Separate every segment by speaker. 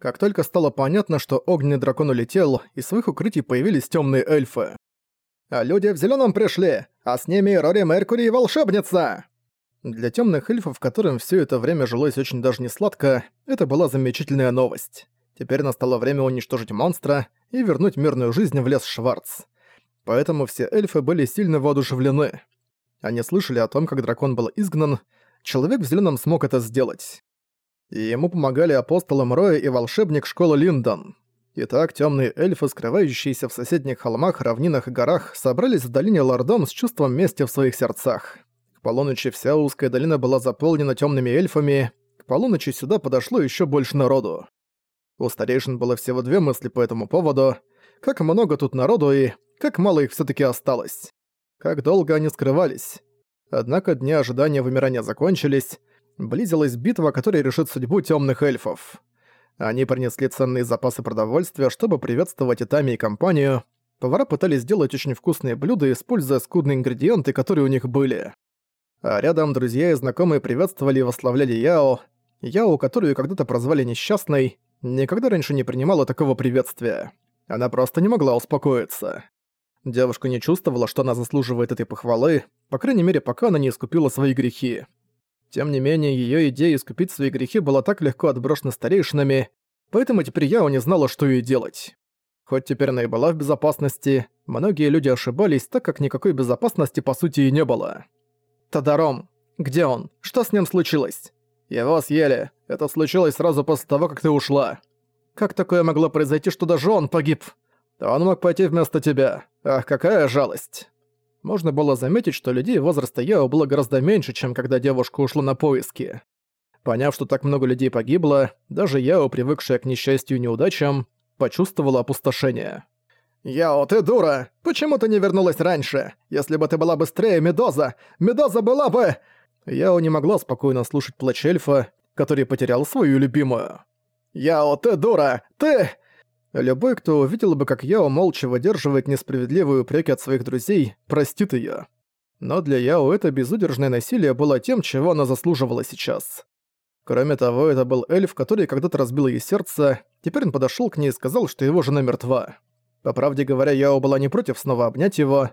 Speaker 1: Как только стало понятно, что огненный дракон улетел, из своих укрытий появились темные эльфы. «А люди в зеленом пришли, а с ними Рори Меркури и волшебница!» Для темных эльфов, которым все это время жилось очень даже не сладко, это была замечательная новость. Теперь настало время уничтожить монстра и вернуть мирную жизнь в лес Шварц. Поэтому все эльфы были сильно воодушевлены. Они слышали о том, как дракон был изгнан, человек в зеленом смог это сделать. И ему помогали апостолы Мроя и волшебник школы Линдон. Итак, темные эльфы, скрывающиеся в соседних холмах, равнинах и горах, собрались в долине Лордом с чувством мести в своих сердцах. К полуночи вся узкая долина была заполнена темными эльфами, к полуночи сюда подошло еще больше народу. У старейшин было всего две мысли по этому поводу. Как много тут народу и как мало их все таки осталось. Как долго они скрывались. Однако дни ожидания вымирания закончились, близилась битва, которая решит судьбу темных эльфов. Они принесли ценные запасы продовольствия, чтобы приветствовать Итами и компанию. Повара пытались сделать очень вкусные блюда, используя скудные ингредиенты, которые у них были. А рядом друзья и знакомые приветствовали и восславляли Яо. Яо, которую когда-то прозвали несчастной, никогда раньше не принимала такого приветствия. Она просто не могла успокоиться. Девушка не чувствовала, что она заслуживает этой похвалы, по крайней мере, пока она не искупила свои грехи. Тем не менее, её идея искупить свои грехи была так легко отброшена старейшинами, поэтому теперь Яо не знала, что ей делать. Хоть теперь она и была в безопасности, многие люди ошибались, так как никакой безопасности по сути и не было. «Тадаром, где он? Что с ним случилось?» «Его съели. Это случилось сразу после того, как ты ушла». «Как такое могло произойти, что даже он погиб?» «Он мог пойти вместо тебя. Ах, какая жалость!» Можно было заметить, что людей возраста Яо было гораздо меньше, чем когда девушка ушла на поиски. Поняв, что так много людей погибло, даже Яо, привыкшая к несчастью и неудачам, почувствовала опустошение. «Яо, ты дура! Почему ты не вернулась раньше? Если бы ты была быстрее, Медоза! Медоза была бы...» Яо не могла спокойно слушать плач эльфа, который потерял свою любимую. «Яо, ты дура! Ты...» Любой, кто увидел бы, как Яо молча выдерживает несправедливые упреки от своих друзей, простит её. Но для Яо это безудержное насилие было тем, чего она заслуживала сейчас. Кроме того, это был эльф, который когда-то разбил ей сердце, теперь он подошёл к ней и сказал, что его жена мертва. По правде говоря, Яо была не против снова обнять его,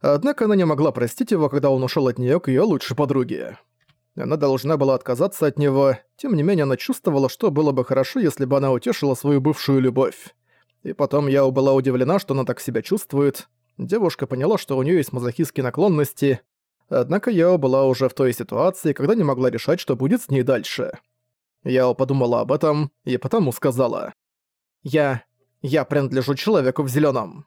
Speaker 1: однако она не могла простить его, когда он ушёл от неё к её лучшей подруге. Она должна была отказаться от него, тем не менее она чувствовала, что было бы хорошо, если бы она утешила свою бывшую любовь. И потом я была удивлена, что она так себя чувствует. Девушка поняла, что у нее есть мазохистские наклонности, однако Яо была уже в той ситуации, когда не могла решать, что будет с ней дальше. Яо подумала об этом и потому сказала. «Я... я принадлежу человеку в зеленом.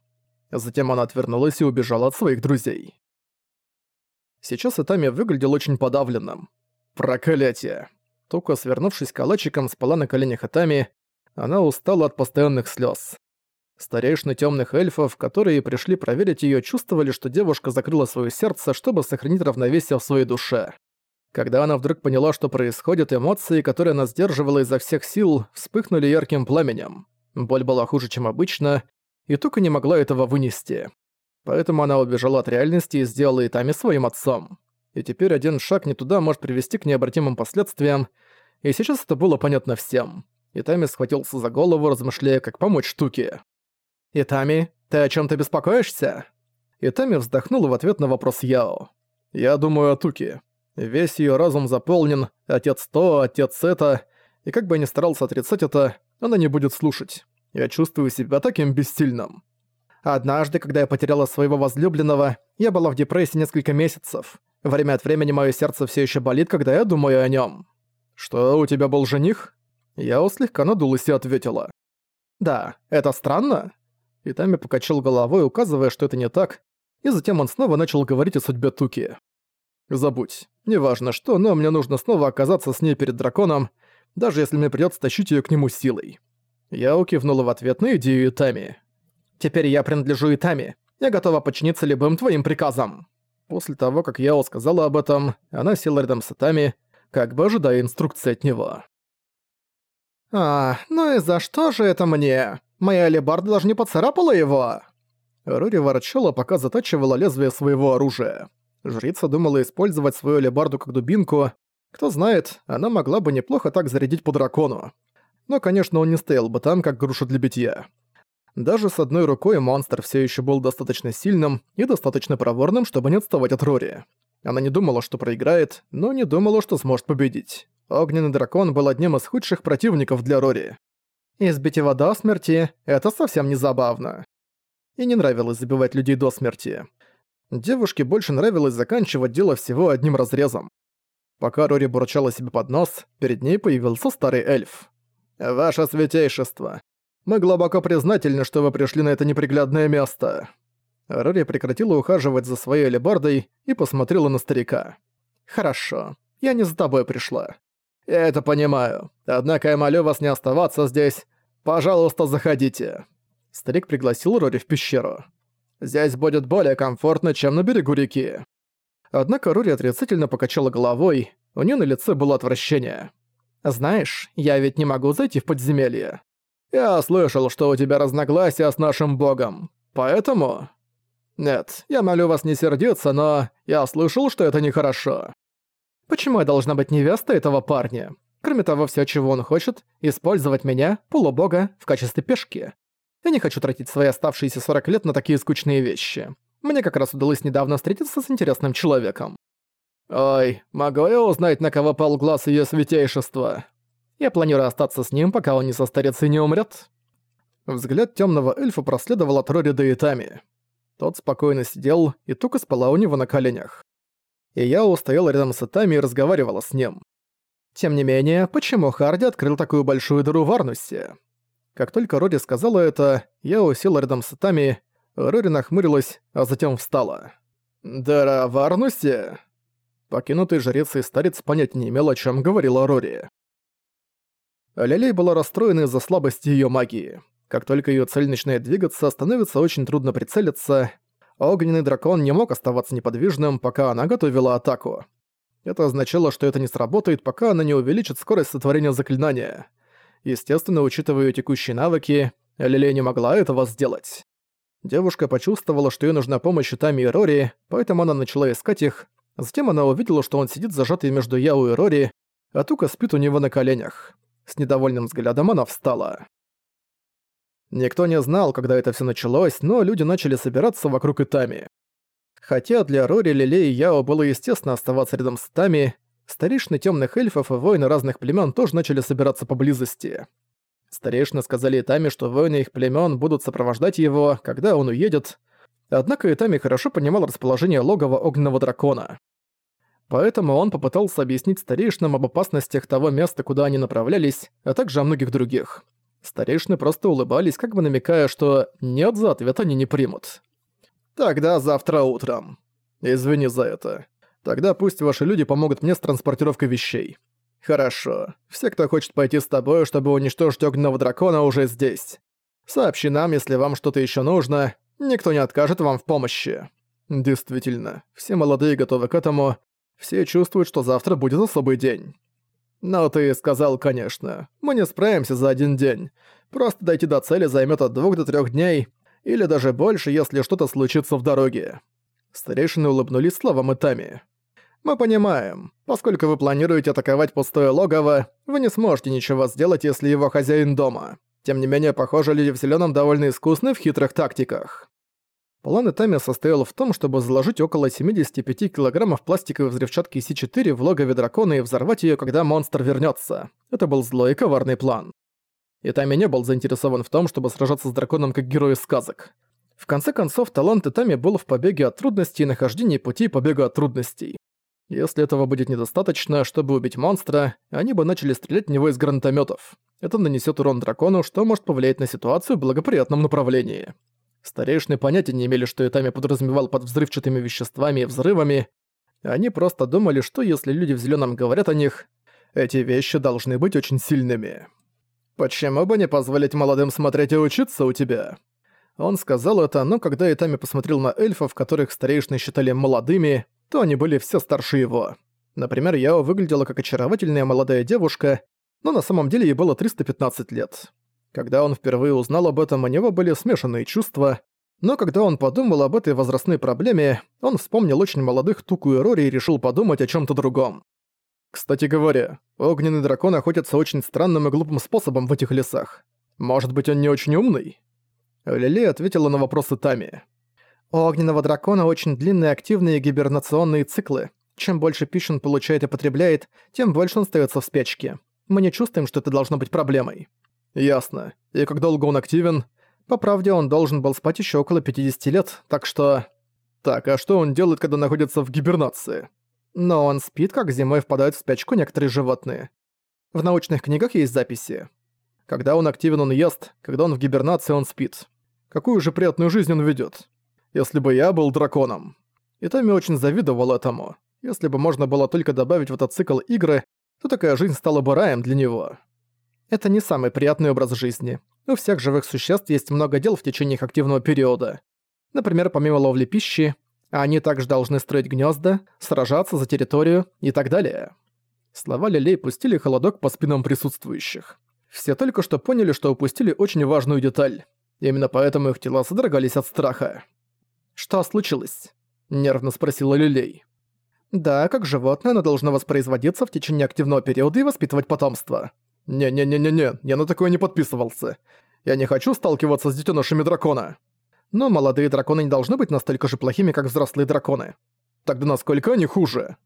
Speaker 1: Затем она отвернулась и убежала от своих друзей. Сейчас Итами выглядел очень подавленным. Проклятие. Тука, свернувшись калачиком, спала на коленях Итами, она устала от постоянных слез. Старейшины темных эльфов, которые пришли проверить ее, чувствовали, что девушка закрыла свое сердце, чтобы сохранить равновесие в своей душе. Когда она вдруг поняла, что происходит, эмоции, которые она сдерживала изо всех сил, вспыхнули ярким пламенем. Боль была хуже, чем обычно, и Тука не могла этого вынести. Поэтому она убежала от реальности и сделала Итами своим отцом. И теперь один шаг не туда может привести к необратимым последствиям, и сейчас это было понятно всем. Итами схватился за голову, размышляя, как помочь штуке. «Итами, ты о чем то беспокоишься?» Итами вздохнула в ответ на вопрос Яо. «Я думаю о Туке. Весь ее разум заполнен, отец то, отец это, и как бы я ни старался отрицать это, она не будет слушать. Я чувствую себя таким бессильным. Однажды, когда я потеряла своего возлюбленного, я была в депрессии несколько месяцев. Время от времени мое сердце все еще болит, когда я думаю о нем. Что, у тебя был жених? Я слегка надулась и ответила. «Да, это странно?» Итами покачал головой, указывая, что это не так, и затем он снова начал говорить о судьбе Туки. «Забудь. Неважно что, но мне нужно снова оказаться с ней перед драконом, даже если мне придётся тащить её к нему силой». Я укивнула в ответ на идею Итами. «Теперь я принадлежу Итами. Я готова подчиниться любым твоим приказам». После того, как Яо сказала об этом, она села рядом с Итами, как бы ожидая инструкции от него. «А, ну и за что же это мне? Моя алебарда даже не поцарапала его!» Рури ворчала, пока затачивала лезвие своего оружия. Жрица думала использовать свою алебарду как дубинку. Кто знает, она могла бы неплохо так зарядить по дракону. но, конечно, он не стоял бы там, как груша для битья. Даже с одной рукой монстр все еще был достаточно сильным и достаточно проворным, чтобы не отставать от Рори. Она не думала, что проиграет, но не думала, что сможет победить. Огненный дракон был одним из худших противников для Рори. Избить его до смерти — это совсем не забавно. И не нравилось забивать людей до смерти. Девушке больше нравилось заканчивать дело всего одним разрезом. Пока Рори бурчала себе под нос, перед ней появился старый эльф. «Ваше святейшество, мы глубоко признательны, что вы пришли на это неприглядное место». Рори прекратила ухаживать за своей алебардой и посмотрела на старика. «Хорошо, я не за тобой пришла. Я это понимаю. Однако я молю вас не оставаться здесь. Пожалуйста, заходите». Старик пригласил Рори в пещеру. «Здесь будет более комфортно, чем на берегу реки». Однако Рори отрицательно покачала головой, у нее на лице было отвращение. «Знаешь, я ведь не могу зайти в подземелье. Я слышал, что у тебя разногласия с нашим богом. Поэтому...» «Нет, я молю вас не сердиться, но я слышал, что это нехорошо. Почему я должна быть невестой этого парня? Кроме того, все, чего он хочет, использовать меня, полубога, в качестве пешки. Я не хочу тратить свои оставшиеся 40 лет на такие скучные вещи. Мне как раз удалось недавно встретиться с интересным человеком. Ой, могу я узнать, на кого пал глаз ее святейшества? Я планирую остаться с ним, пока он не состарится и не умрет. Взгляд темного эльфа проследовал от Рори до Итами. Тот спокойно сидел, и тука спала у него на коленях и я устояла рядом с Итами и разговаривала с ним. Тем не менее, почему Харди открыл такую большую дыру в Арнусе? Как только Рори сказала это, я усела рядом с Итами, Рори нахмурилась, а затем встала. «Дыра в Арнусе?» Покинутый жрец и старец понять не имел, о чем говорила Рори. Лилей была расстроена из-за слабости ее магии. Как только ее цель начинает двигаться, становится очень трудно прицелиться, Огненный дракон не мог оставаться неподвижным, пока она готовила атаку. Это означало, что это не сработает, пока она не увеличит скорость сотворения заклинания. Естественно, учитывая её текущие навыки, Лилия не могла этого сделать. Девушка почувствовала, что ей нужна помощь Тами и Рори, поэтому она начала искать их. Затем она увидела, что он сидит зажатый между Яу и Рори, а Тука спит у него на коленях. С недовольным взглядом она встала. Никто не знал, когда это все началось, но люди начали собираться вокруг Итами. Хотя для Рори, Лиле и Яо было естественно оставаться рядом с Итами, старейшины темных эльфов и воины разных племен тоже начали собираться поблизости. Старейшины сказали Итами, что воины их племен будут сопровождать его, когда он уедет, однако Итами хорошо понимал расположение логова огненного дракона. Поэтому он попытался объяснить старейшинам об опасностях того места, куда они направлялись, а также о многих других. Старейшины просто улыбались, как бы намекая, что «нет, за ответ они не примут». «Тогда завтра утром. Извини за это. Тогда пусть ваши люди помогут мне с транспортировкой вещей». «Хорошо. Все, кто хочет пойти с тобой, чтобы уничтожить огненного дракона, уже здесь. Сообщи нам, если вам что-то еще нужно. Никто не откажет вам в помощи». Действительно, все молодые готовы к этому. Все чувствуют, что завтра будет особый день. «Но ты сказал, конечно. Мы не справимся за один день. Просто дойти до цели займет от двух до трех дней, или даже больше, если что-то случится в дороге». Старейшины улыбнулись словам Итами. «Мы понимаем. Поскольку вы планируете атаковать пустое логово, вы не сможете ничего сделать, если его хозяин дома. Тем не менее, похоже, люди в зелёном довольно искусны в хитрых тактиках. План Итами состоял в том, чтобы заложить около 75 килограммов пластиковой взрывчатки С4 в логове дракона и взорвать её, когда монстр вернётся. Это был злой и коварный план. Итами не был заинтересован в том, чтобы сражаться с драконом как герой сказок. В конце концов, талант Итами был в побеге от трудностей и нахождении пути побега от трудностей. Если этого будет недостаточно, чтобы убить монстра, они бы начали стрелять в него из гранатометов. Это нанесет урон дракону, что может повлиять на ситуацию в благоприятном направлении. Старейшины понятия не имели, что Итами подразумевал под взрывчатыми веществами и взрывами. Они просто думали, что если люди в зеленом говорят о них, эти вещи должны быть очень сильными. «Почему бы не позволить молодым смотреть и учиться у тебя?» Он сказал это, но когда Итами посмотрел на эльфов, которых старейшины считали молодыми, то они были все старше его. Например, Яо выглядела как очаровательная молодая девушка, но на самом деле ей было 315 лет. Когда он впервые узнал об этом, у него были смешанные чувства, но когда он подумал об этой возрастной проблеме, он вспомнил очень молодых Туку и Рори и решил подумать о чем то другом. Кстати говоря, огненный дракон охотится очень странным и глупым способом в этих лесах. Может быть, он не очень умный? Лили ответила на вопросы Тами. У огненного дракона очень длинные активные гибернационные циклы. Чем больше пищи он получает и потребляет, тем больше он остается в спячке. Мы не чувствуем, что это должно быть проблемой. Ясно. И как долго он активен? По правде, он должен был спать еще около 50 лет, так что... Так, а что он делает, когда находится в гибернации? Но он спит, как зимой впадают в спячку некоторые животные. В научных книгах есть записи. Когда он активен, он ест, когда он в гибернации, он спит. Какую же приятную жизнь он ведет? Если бы я был драконом. И Томми очень завидовал этому. Если бы можно было только добавить в этот цикл игры, то такая жизнь стала бы раем для него. Это не самый приятный образ жизни. У всех живых существ есть много дел в течение их активного периода. Например, помимо ловли пищи, они также должны строить гнезда, сражаться за территорию и так далее. Слова Лилей пустили холодок по спинам присутствующих. Все только что поняли, что упустили очень важную деталь. Именно поэтому их тела содрогались от страха. «Что случилось?» – нервно спросила Лилей. «Да, как животное, оно должно воспроизводиться в течение активного периода и воспитывать потомство. «Не-не-не-не-не, я на такое не подписывался. Я не хочу сталкиваться с детенышами дракона. Но молодые драконы не должны быть настолько же плохими, как взрослые драконы. Тогда насколько они хуже?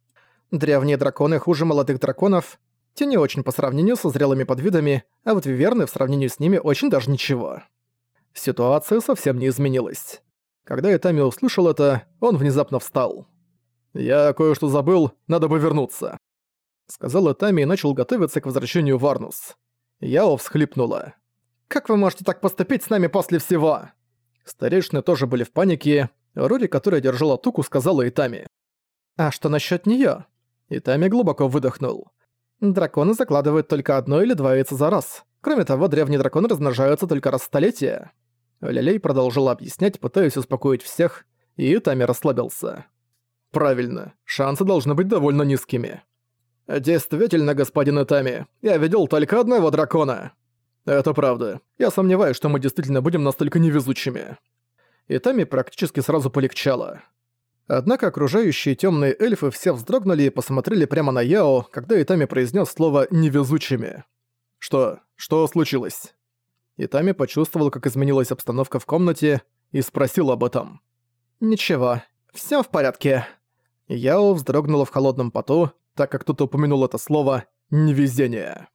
Speaker 1: Древние драконы хуже молодых драконов. Те не очень по сравнению со зрелыми подвидами, а вот виверны в сравнении с ними очень даже ничего. Ситуация совсем не изменилась. Когда Итами услышал это, он внезапно встал. «Я кое-что забыл, надо бы вернуться» сказал Тами и начал готовиться к возвращению в Арнус. Яо всхлипнула. «Как вы можете так поступить с нами после всего?» Старейшины тоже были в панике. Рори, которая держала туку, сказала Итами. «А что насчет неё?» Итами глубоко выдохнул. «Драконы закладывают только одно или два яйца за раз. Кроме того, древние драконы размножаются только раз в столетие». Лилей продолжила объяснять, пытаясь успокоить всех, и Итами расслабился. «Правильно, шансы должны быть довольно низкими. «Действительно, господин Итами, я видел только одного дракона». «Это правда. Я сомневаюсь, что мы действительно будем настолько невезучими». Итами практически сразу полегчало. Однако окружающие темные эльфы все вздрогнули и посмотрели прямо на Яо, когда Итами произнес слово «невезучими». «Что? Что случилось?» Итами почувствовал, как изменилась обстановка в комнате, и спросил об этом. «Ничего, все в порядке». Яо вздрогнула в холодном поту, так как кто-то упомянул это слово «невезение».